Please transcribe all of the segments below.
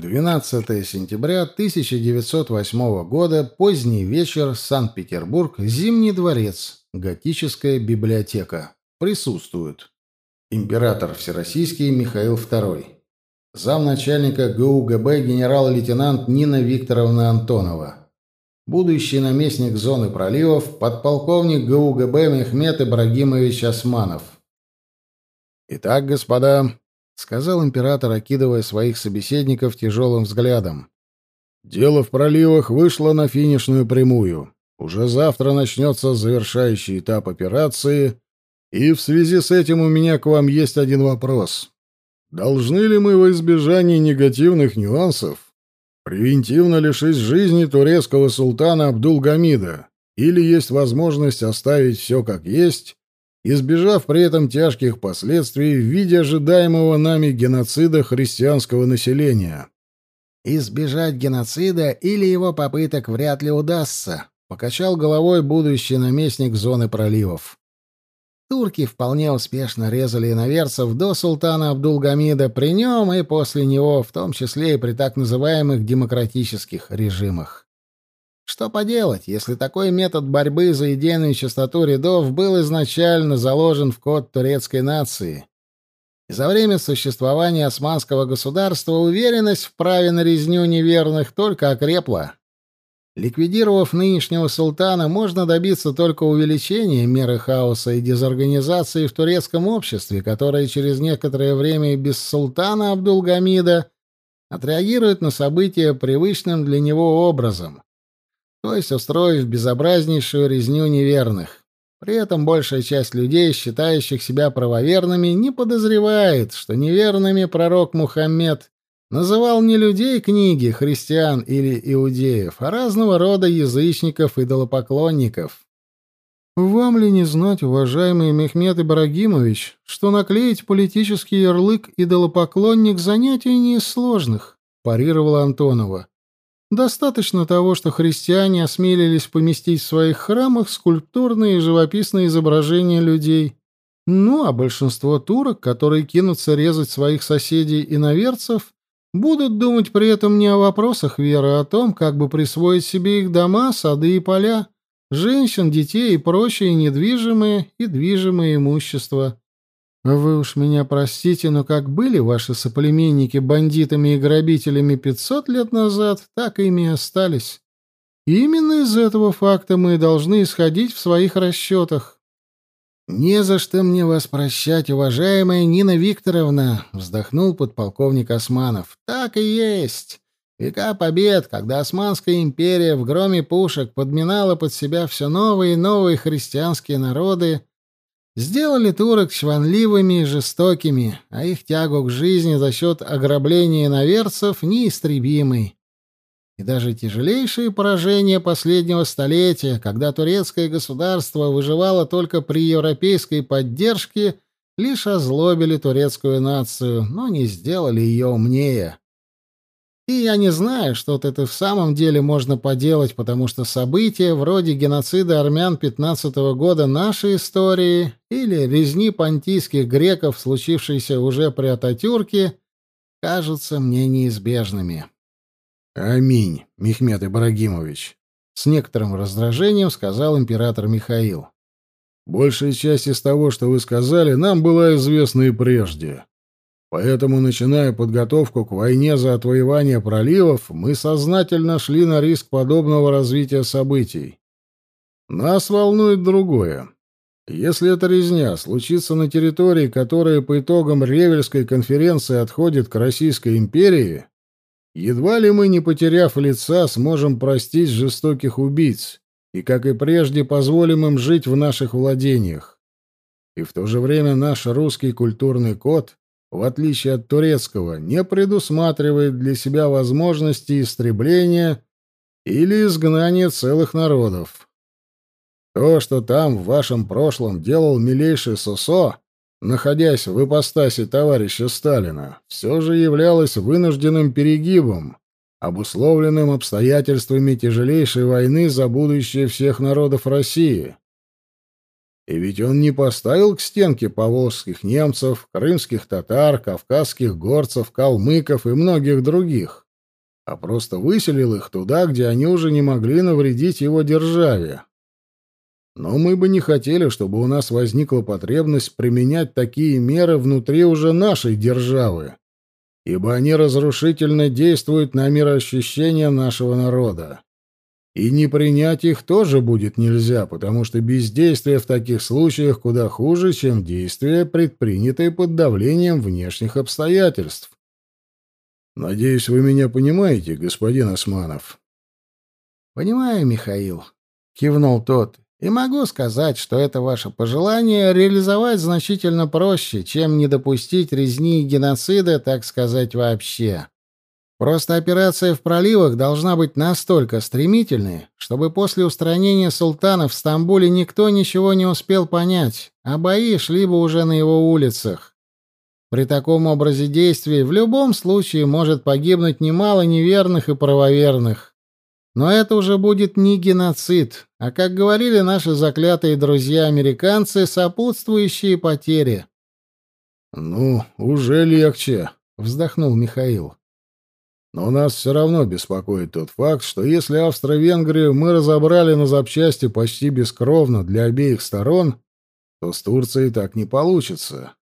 12 сентября 1908 года, поздний вечер, Санкт-Петербург, Зимний дворец, готическая библиотека. Присутствуют. Император Всероссийский Михаил II. Замначальника ГУГБ генерал-лейтенант Нина Викторовна Антонова. Будущий наместник зоны проливов, подполковник ГУГБ Мехмед Ибрагимович Османов. Итак, господа, — сказал император, окидывая своих собеседников тяжелым взглядом. «Дело в проливах вышло на финишную прямую. Уже завтра начнется завершающий этап операции, и в связи с этим у меня к вам есть один вопрос. Должны ли мы во избежание негативных нюансов превентивно лишить жизни турецкого султана Абдулгамида, или есть возможность оставить все как есть избежав при этом тяжких последствий в виде ожидаемого нами геноцида христианского населения. «Избежать геноцида или его попыток вряд ли удастся», — покачал головой будущий наместник зоны проливов. Турки вполне успешно резали иноверцев до султана Абдулгамида при нем и после него, в том числе и при так называемых демократических режимах. Что поделать, если такой метод борьбы за идейную чистоту рядов был изначально заложен в код турецкой нации? И за время существования османского государства уверенность в праве на резню неверных только окрепла. Ликвидировав нынешнего султана, можно добиться только увеличения меры хаоса и дезорганизации в турецком обществе, которое через некоторое время без султана Абдулгамида отреагирует на события привычным для него образом то есть устроив безобразнейшую резню неверных. При этом большая часть людей, считающих себя правоверными, не подозревает, что неверными пророк Мухаммед называл не людей книги, христиан или иудеев, а разного рода язычников-идолопоклонников. «Вам ли не знать, уважаемый Мехмед Ибрагимович, что наклеить политический ярлык «идолопоклонник» занятие не из сложных?» — парировала Антонова. Достаточно того, что христиане осмелились поместить в своих храмах скульптурные и живописные изображения людей. Ну, а большинство турок, которые кинутся резать своих соседей и наверцев, будут думать при этом не о вопросах веры, а о том, как бы присвоить себе их дома, сады и поля, женщин, детей и прочее недвижимое и движимое имущество. Вы уж меня простите, но как были ваши соплеменники бандитами и грабителями пятьсот лет назад, так ими и остались. И именно из этого факта мы должны исходить в своих расчетах. «Не за что мне вас прощать, уважаемая Нина Викторовна», — вздохнул подполковник Османов. «Так и есть. Века побед, когда Османская империя в громе пушек подминала под себя все новые и новые христианские народы, сделали турок чванливыми и жестокими, а их тягу к жизни за счет ограбления иноверцев неистребимой. И даже тяжелейшие поражения последнего столетия, когда турецкое государство выживало только при европейской поддержке, лишь озлобили турецкую нацию, но не сделали ее умнее. И я не знаю, что-то это в самом деле можно поделать, потому что события вроде геноцида армян 15 -го года нашей истории или резни понтийских греков, случившейся уже при Ататюрке, кажутся мне неизбежными. Аминь, Мехмед Ибрагимович, с некоторым раздражением сказал император Михаил. Большая часть из того, что вы сказали, нам была известна и прежде. Поэтому, начиная подготовку к войне за отвоевание проливов, мы сознательно шли на риск подобного развития событий. Нас волнует другое. Если эта резня случится на территории, которая по итогам Ревельской конференции отходит к Российской империи, едва ли мы, не потеряв лица, сможем простить жестоких убийц и, как и прежде, позволим им жить в наших владениях. И в то же время наш русский культурный код в отличие от турецкого, не предусматривает для себя возможности истребления или изгнания целых народов. То, что там в вашем прошлом делал милейший Сосо, находясь в ипостаси товарища Сталина, все же являлось вынужденным перегибом, обусловленным обстоятельствами тяжелейшей войны за будущее всех народов России. И ведь он не поставил к стенке поволжских немцев, крымских татар, кавказских горцев, калмыков и многих других. а просто выселил их туда, где они уже не могли навредить его державе. Но мы бы не хотели, чтобы у нас возникла потребность применять такие меры внутри уже нашей державы, ибо они разрушительно действуют на мироощущение нашего народа. И не принять их тоже будет нельзя, потому что бездействие в таких случаях куда хуже, чем действия, предпринятые под давлением внешних обстоятельств. Надеюсь, вы меня понимаете, господин Османов. Понимаю, Михаил, кивнул тот. И могу сказать, что это ваше пожелание реализовать значительно проще, чем не допустить резни и геноцида, так сказать, вообще. Просто операция в проливах должна быть настолько стремительной, чтобы после устранения султана в Стамбуле никто ничего не успел понять, а бои шли бы уже на его улицах. При таком образе действий в любом случае может погибнуть немало неверных и правоверных. Но это уже будет не геноцид, а, как говорили наши заклятые друзья-американцы, сопутствующие потери. «Ну, уже легче», — вздохнул Михаил. «Но нас все равно беспокоит тот факт, что если Австро-Венгрию мы разобрали на запчасти почти бескровно для обеих сторон, то с Турцией так не получится.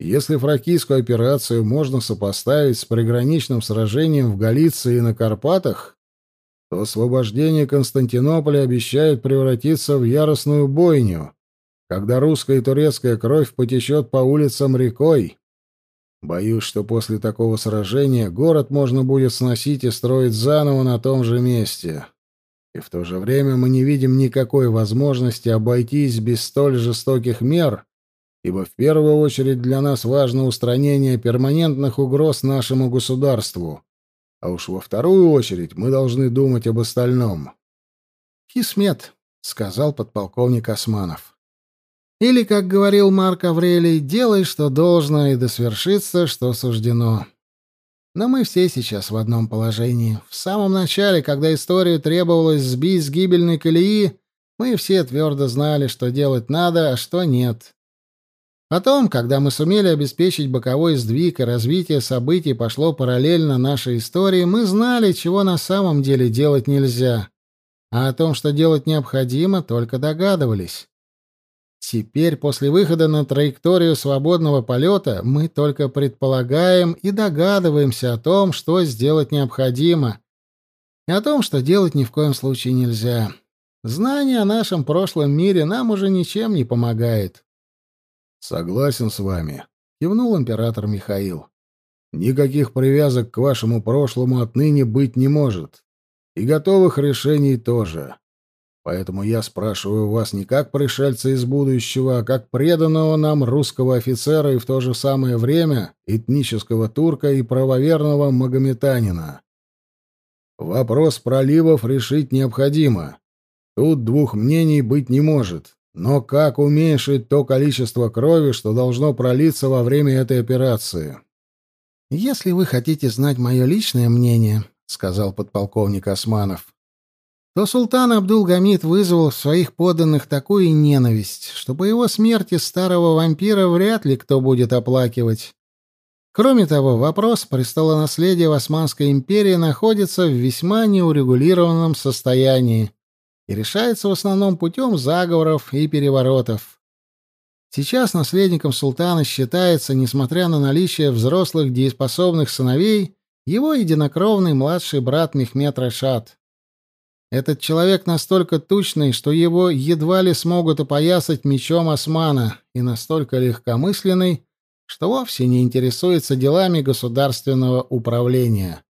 Если фракийскую операцию можно сопоставить с приграничным сражением в Галиции и на Карпатах, то освобождение Константинополя обещает превратиться в яростную бойню, когда русская и турецкая кровь потечет по улицам рекой. Боюсь, что после такого сражения город можно будет сносить и строить заново на том же месте. И в то же время мы не видим никакой возможности обойтись без столь жестоких мер, ибо в первую очередь для нас важно устранение перманентных угроз нашему государству. А уж во вторую очередь мы должны думать об остальном. «Кисмет», — сказал подполковник Османов. «Или, как говорил Марк Аврелий, делай, что должно, и да свершится, что суждено». Но мы все сейчас в одном положении. В самом начале, когда историю требовалось сбить с гибельной колеи, мы все твердо знали, что делать надо, а что нет. Потом, когда мы сумели обеспечить боковой сдвиг и развитие событий пошло параллельно нашей истории, мы знали, чего на самом деле делать нельзя. А о том, что делать необходимо, только догадывались. Теперь, после выхода на траекторию свободного полета, мы только предполагаем и догадываемся о том, что сделать необходимо, и о том, что делать ни в коем случае нельзя. Знание о нашем прошлом мире нам уже ничем не помогает. Согласен с вами, кивнул император Михаил. Никаких привязок к вашему прошлому отныне быть не может. И готовых решений тоже. Поэтому я спрашиваю вас не как пришельца из будущего, а как преданного нам русского офицера и в то же самое время этнического турка и правоверного магометанина. Вопрос проливов решить необходимо. Тут двух мнений быть не может. Но как уменьшить то количество крови, что должно пролиться во время этой операции? «Если вы хотите знать мое личное мнение», — сказал подполковник Османов, то султан Абдул-Гамид вызвал в своих подданных такую ненависть, что по его смерти старого вампира вряд ли кто будет оплакивать. Кроме того, вопрос престолонаследия в Османской империи находится в весьма неурегулированном состоянии и решается в основном путем заговоров и переворотов. Сейчас наследником султана считается, несмотря на наличие взрослых дееспособных сыновей, его единокровный младший брат Мехмед Рашад. Этот человек настолько тучный, что его едва ли смогут опоясать мечом османа, и настолько легкомысленный, что вовсе не интересуется делами государственного управления.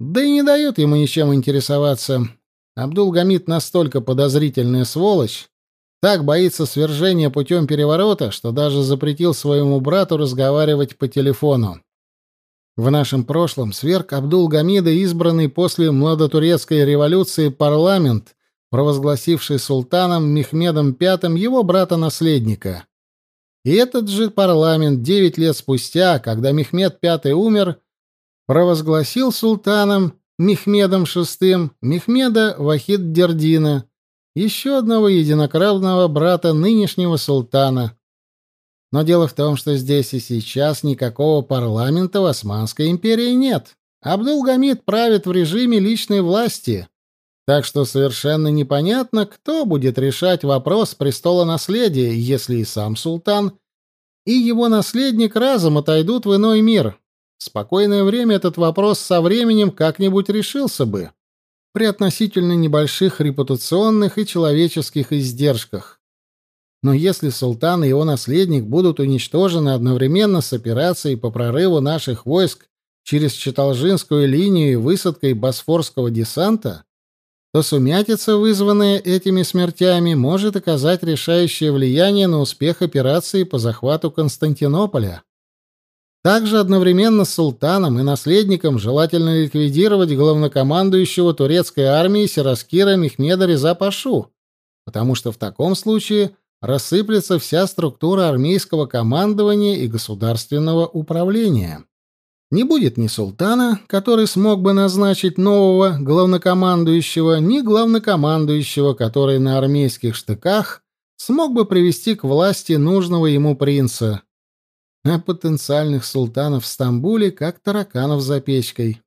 Да и не дает ему ничем интересоваться, Абдул-Гамид настолько подозрительная сволочь, так боится свержения путем переворота, что даже запретил своему брату разговаривать по телефону. В нашем прошлом сверг Абдул-Гамида избранный после младотурецкой революции парламент, провозгласивший султаном Мехмедом V его брата-наследника. И этот же парламент девять лет спустя, когда Мехмед V умер, провозгласил султаном Мехмедом VI, Мехмеда Вахид-Дердина, еще одного единокровного брата нынешнего султана. Но дело в том, что здесь и сейчас никакого парламента в Османской империи нет. Абдулгамид правит в режиме личной власти, так что совершенно непонятно, кто будет решать вопрос престола наследия, если и сам султан, и его наследник разом отойдут в иной мир. В спокойное время этот вопрос со временем как-нибудь решился бы при относительно небольших репутационных и человеческих издержках. Но если султан и его наследник будут уничтожены одновременно с операцией по прорыву наших войск через Читалжинскую линию и высадкой босфорского десанта, то сумятица, вызванная этими смертями, может оказать решающее влияние на успех операции по захвату Константинополя. Также одновременно с султаном и наследником желательно ликвидировать главнокомандующего турецкой армии Сираскира Мехмеда Реза Пашу, потому что в таком случае рассыплется вся структура армейского командования и государственного управления. Не будет ни султана, который смог бы назначить нового главнокомандующего, ни главнокомандующего, который на армейских штыках смог бы привести к власти нужного ему принца а потенциальных султанов в Стамбуле как тараканов за печкой.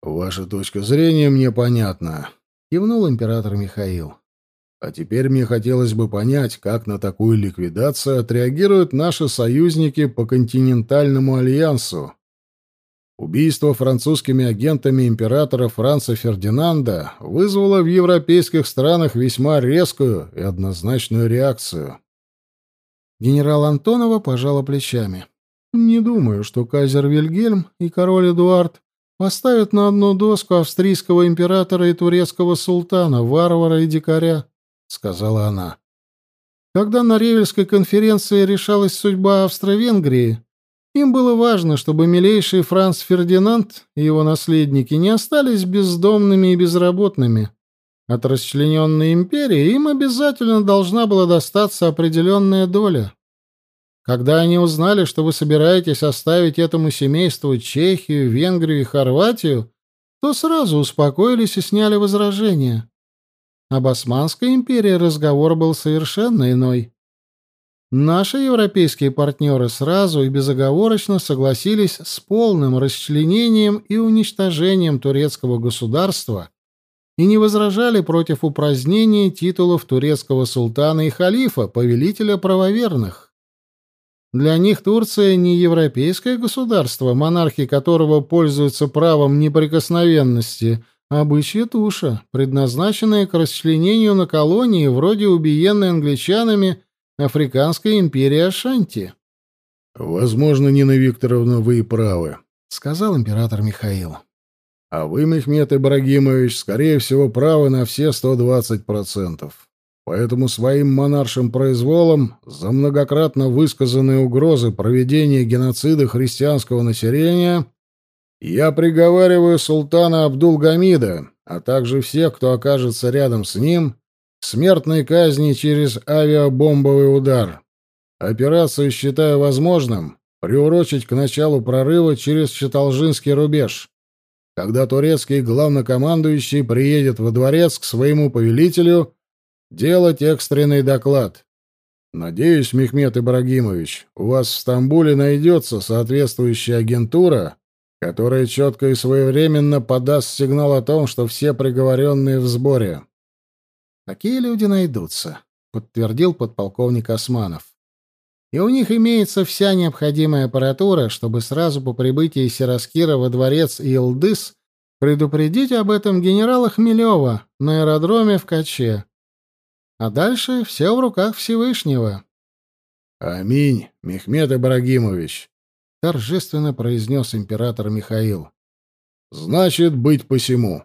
«Ваша точка зрения мне понятна», — кивнул император Михаил. «А теперь мне хотелось бы понять, как на такую ликвидацию отреагируют наши союзники по континентальному альянсу. Убийство французскими агентами императора Франца Фердинанда вызвало в европейских странах весьма резкую и однозначную реакцию. Генерал Антонова пожала плечами. «Не думаю, что казер Вильгельм и король Эдуард поставят на одну доску австрийского императора и турецкого султана, варвара и дикаря», — сказала она. «Когда на Ревельской конференции решалась судьба Австро-Венгрии, им было важно, чтобы милейший Франц Фердинанд и его наследники не остались бездомными и безработными. От расчлененной империи им обязательно должна была достаться определенная доля. Когда они узнали, что вы собираетесь оставить этому семейству Чехию, Венгрию и Хорватию, то сразу успокоились и сняли возражения. Об Османской империи разговор был совершенно иной. Наши европейские партнеры сразу и безоговорочно согласились с полным расчленением и уничтожением турецкого государства и не возражали против упразднения титулов турецкого султана и халифа, повелителя правоверных. Для них Турция не европейское государство, монархи которого пользуются правом неприкосновенности, а бычья туша, предназначенная к расчленению на колонии вроде убиенной англичанами Африканской империи Ашанти. «Возможно, Нина Викторовна, вы и правы», — сказал император Михаил. А вы, Мехмед Ибрагимович, скорее всего, правы на все 120%. Поэтому своим монаршим произволом за многократно высказанные угрозы проведения геноцида христианского населения я приговариваю султана Абдулгамида, а также всех, кто окажется рядом с ним, к смертной казни через авиабомбовый удар. Операцию считаю возможным приурочить к началу прорыва через Чаталжинский рубеж когда турецкий главнокомандующий приедет во дворец к своему повелителю делать экстренный доклад. Надеюсь, Мехмед Ибрагимович, у вас в Стамбуле найдется соответствующая агентура, которая четко и своевременно подаст сигнал о том, что все приговоренные в сборе. «Такие люди найдутся», — подтвердил подполковник Османов и у них имеется вся необходимая аппаратура, чтобы сразу по прибытии Сираскира во дворец Илдыс предупредить об этом генерала Хмелева на аэродроме в Каче. А дальше все в руках Всевышнего. «Аминь, Мехмед Ибрагимович», — торжественно произнес император Михаил. «Значит, быть посему».